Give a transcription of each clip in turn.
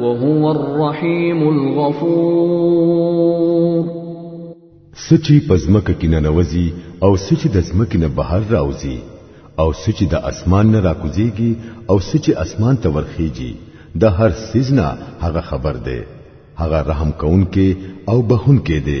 وهو الرحيم الغفور سچي پزمک کې نه نوځي او سچي د زمکې نه بهر راوځي او سچي د اسمان نه راکوزيږي او سچي اسمان ته ورخيږي د هر سيزنا هغه خبر ده هغه رحم کون کې او بهون کې ده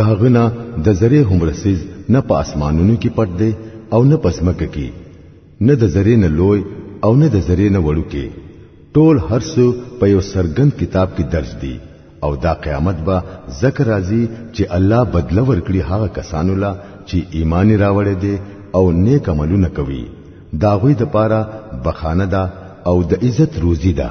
داغنا د زره هم رسیز نه په اسمانونو کې پټ دی او نه پسمکه کې نه د زره نه لوی او نه د زره نه وړو کې ټول هر څه په یو سرګند کتاب کې درج دي او دا قیامت به ذکر راځي چې الله بدل ورکړي هغه کسانو لا چې ایمان راوړې دي او نیک عملونه کوي دا غوي د پاره بخانه ده او د عزت روزي ده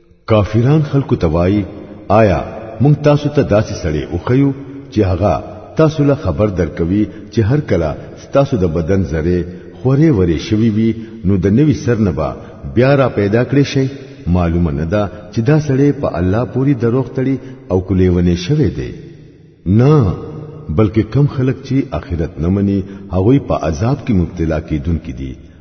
کافران خلکو ته وایي آیا مونږ تاسو ته داسې سړی وخیو چې هغه تاسو له خبر درکوي چې هر کله تاسو د بدن زره خورې ورې شوي وي نو د نوي سر نه به بیا را پیدا کړی شي معلومه نه ده چې دا سړی په الله پوری دروغ تړي او کلیونه شوی دی نه بلکې کم خلک چې آخرت نه مني هغوی په عذاب کې مبتلا کیدونکي دي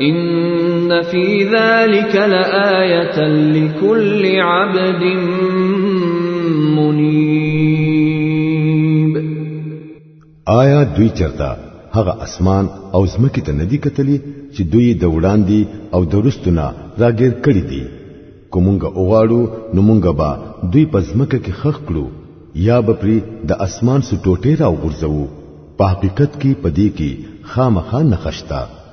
ان فی ذلک لآیه لكل عبد منیب آیا دوی چرته هغه اسمان او زمکه ته ندی کتلی چې دوی د وړاندې او درستونه راګیر کړی دي کومونګه اوغاړو نو مونږه با دوی په زمکه کې خخ کړو یا به پری د اسمان سټوټه راو غورځو په حقیقت کې پدې کې خامخا نخښتا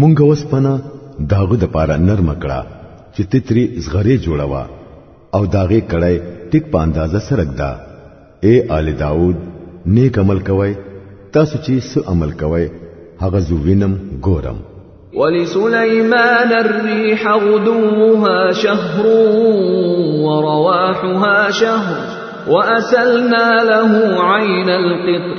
مونږ وسپنه داغه د پاره نرم کړه چې تتری زغره جوړوا او داغه کړای ټیک په اندازه سرک دا اے آل داود نیک عمل کوي تاسو چې څه عمل کوي هغه زو وینم ګورم ولسليمان الريح غدوها شهر ورواحها شهر وأسلنا له عين القطر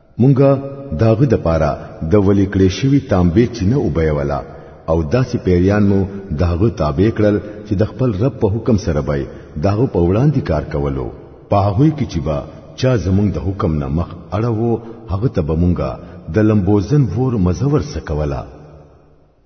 مونږه داغه د پاره د ولی کړې شوی تانبه چینه وبېولا او داسې پیریان مو داغه تابع کړل چې د خپل رب په حکم سره به داغه په وړاندې کار کولو په هغه کې چې با چا زمونږ د حکم نه مخ اړه وو هغه ته به مونږه د لمبوزن ور مزور سکولا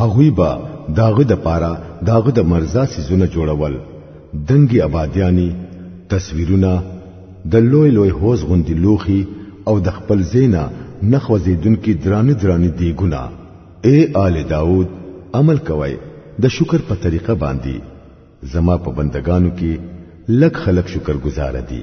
هغوی به داغه د پاره داغه د مرزا سيزونه جوړول دنګي آبادیانی تصویرونه د لوی لوی هوز غوندي لوخي او د خپل زینا نخو زیدونکو درانه درانه دیګونه اے آل داود عمل کوي د شکر په طریقه باندې زما په بندگانو کې لک خلک شکر گزار دي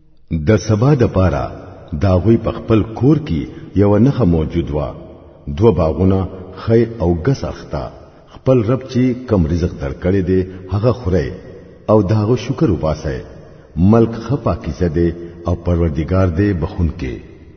د سبا د پاره دا غوی په خپل کور کې یو نخه موجود وا دو باغونه خی او غس اختا خپل رب چې کم رزق درکړي دي هغه خوري او داغه شکر وباسه ملک خپاکیزه دي او پروردگار دې بخون کې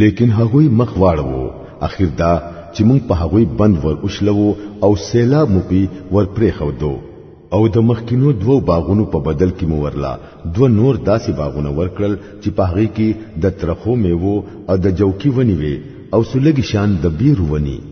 لیکن هغوی مخ واړو اخر دا چې موږ په هغوی بند ور اوشلو او سیلاب مو پی ور پرې خودو او د مخکینو دوو باغونو په بدل کې مو ورلا دو نور داسې باغونه ورکړل چې په هغه کې د ترخو میوو او د جوکی ونی وي او سلګي شان د بیرو ونی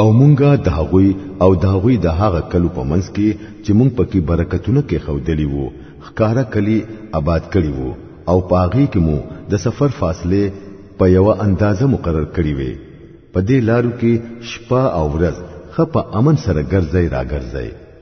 او مونږه د هغوی او د هغوی د هغه کلو په منځ کې چې مونږ پکې برکتونه کې خودلی وو خکارا کلی آباد کړی وو او پاغي کې مو د سفر فاصله په یو اندازه مقرر کړی وي په دې لارو کې شپه او ورځ خپه امن سره ګرځي راګرځي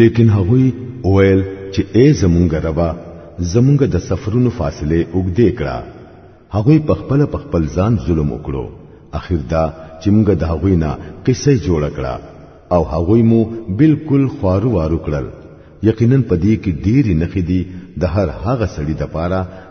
لیکن هغوی ویل چې اے زمونږ ربا زمونږ د سفرونو فاصله اوږدې کړه هغوی په خپل په خپل ځان ظلم وکړو اخر دا چې موږ د هغوی نه قصه جوړ کړه او هغوی مو بالکل خوارو وارو کړل یقینا پدې کې ډېری نخې دي د هر هغه سړي د پاره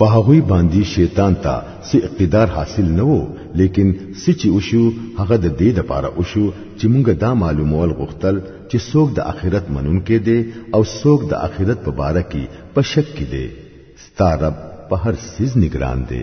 په هغه باندې شیطان ته سي اقتدار حاصل نه وو لیکن سچي وشو هغه د دې د پاره وشو چې موږ دا معلومول غوښتل چې څوک د آخرت منونکې دي او څوک د آخرت په باره کې په شک کې دي ستارب په هر سیز نگران دی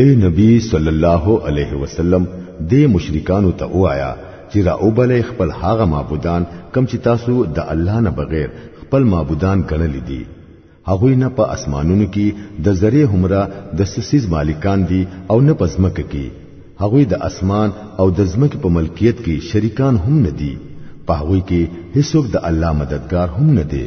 اے نبی صلی الله علیه وسلم دې مشرکانو ته وایا چې را وبلې خپل هغه معبودان کم چې تاسو د الله نه بغیر خپل معبودان ګڼلې دي هغه نه په اسمانونو کې د ذره همرا د سسیز مالکان دي او نه په ځمکه کې هغه د اسمان او د ځمکې په ملکیت کې شریکان هم نه دي په هغه کې هیڅوک د الله مددگار هم نه دی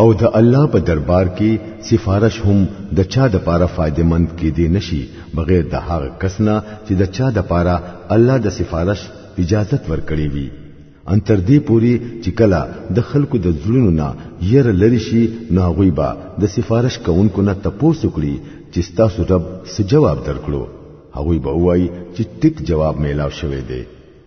او د الله په دربار کې سفارش هم د چا د پاره فائدې مند کې دی نشي بغیر د هغه کسنا چې د چا د پاره الله د سفارش اجازت ورکړي وي ان تر دې پوري چې کله د خلکو د ځړونو نه ير لری شي نو غوي با د سفارش کوونکو نه تپوس وکړي چې تاسو رب څه جواب درکړو هغه به وایي چې ټیک جواب میلاو شوی دی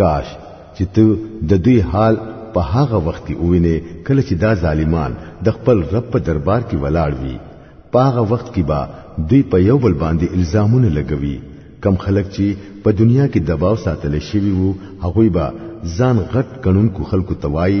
کاش چې ته د دوی حال په هغه وخت کې ووینې کله چې دا ظالمان د خپل رب په دربار کې ولاړ وي په هغه وخت کې به دوی په یو بل باندې الزامونه لګوي کم خلک چې په دنیا کې دباو ساتل شوی وو هغه به ځان غټ قانون کو خلکو توای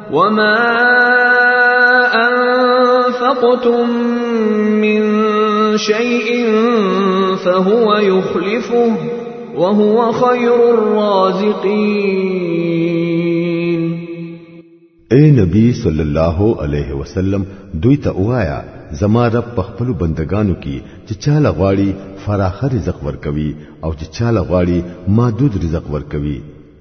وما انفقتم من شيء فهو يخلفه وهو خير الرازقين اے نبی صلی الله علیه وسلم دوی ته وایا زما رب په خپل بندگانو کې چې چاله غواړي فراخ رزق ورکوي او چې چاله غواړي محدود رزق ورکوي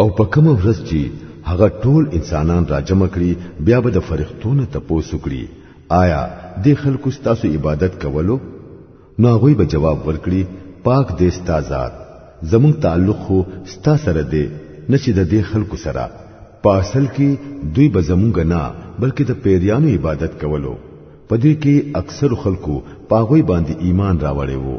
او په کوم ورځ چې هغه ټول انسانان راجم کړي بیا به د فرښتونو تپوسو کړي آیا د خلکو ستاسو عبادت کولو نو هغه به جواب ورکړي پاک دې ستا ذات زموږ تعلق خو ستا سره دی نشي د دې خلکو سره په اصل کې دوی به زموږ نه بلکې د پیریانو عبادت کولو پدې کې اکثر خلکو پاغوي باندې ایمان راوړی وو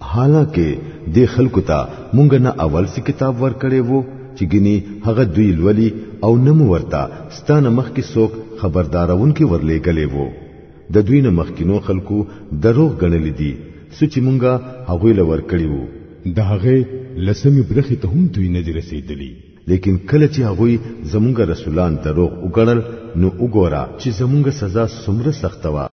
حالانکه دې خلکو ته مونږ نه اول سي کتاب ورکړې وو چې ګني هغه دوی لولي او نه مو ورته ستانه مخکې څوک خبردارونکي ورلېګلې وو د دوی نه مخکینو خلکو دروغ غنل دي سچ مونږه هغه لور کړی وو د هغه لسمی برخه ته هم دوی نه دی رسیدلی لیکن کله چې هغه زمونږ رسولان دروغ وګڼل نو وګوره چې زمونږ سزا څومره سخته وه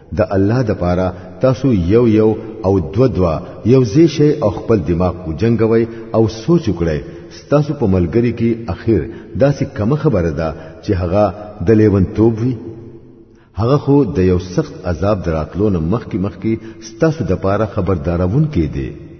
د الله د پاره تاسو یو یو او دو دوا یو زی شي او خپل دماغ کو جنگوي او سوچ وکړي ستاسو په ملګری کې اخر داسې کم خبره ده چې هغه د لیون توب وي هغه خو د یو سخت عذاب دراتلو نه مخکې مخکې ستاسو د پاره خبردارون کې دی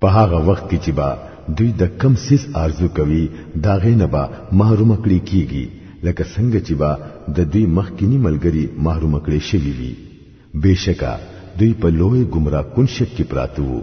په هغه وخت کې چې با دوی د کم سیس آرزو کوي دا غینه با محروم کړی کیږي لکه څنګه چې با د دوی مخکینی ملګری محروم کړی شوی وي بشکا دوی په لوی گمراه کن شک کې پراته وو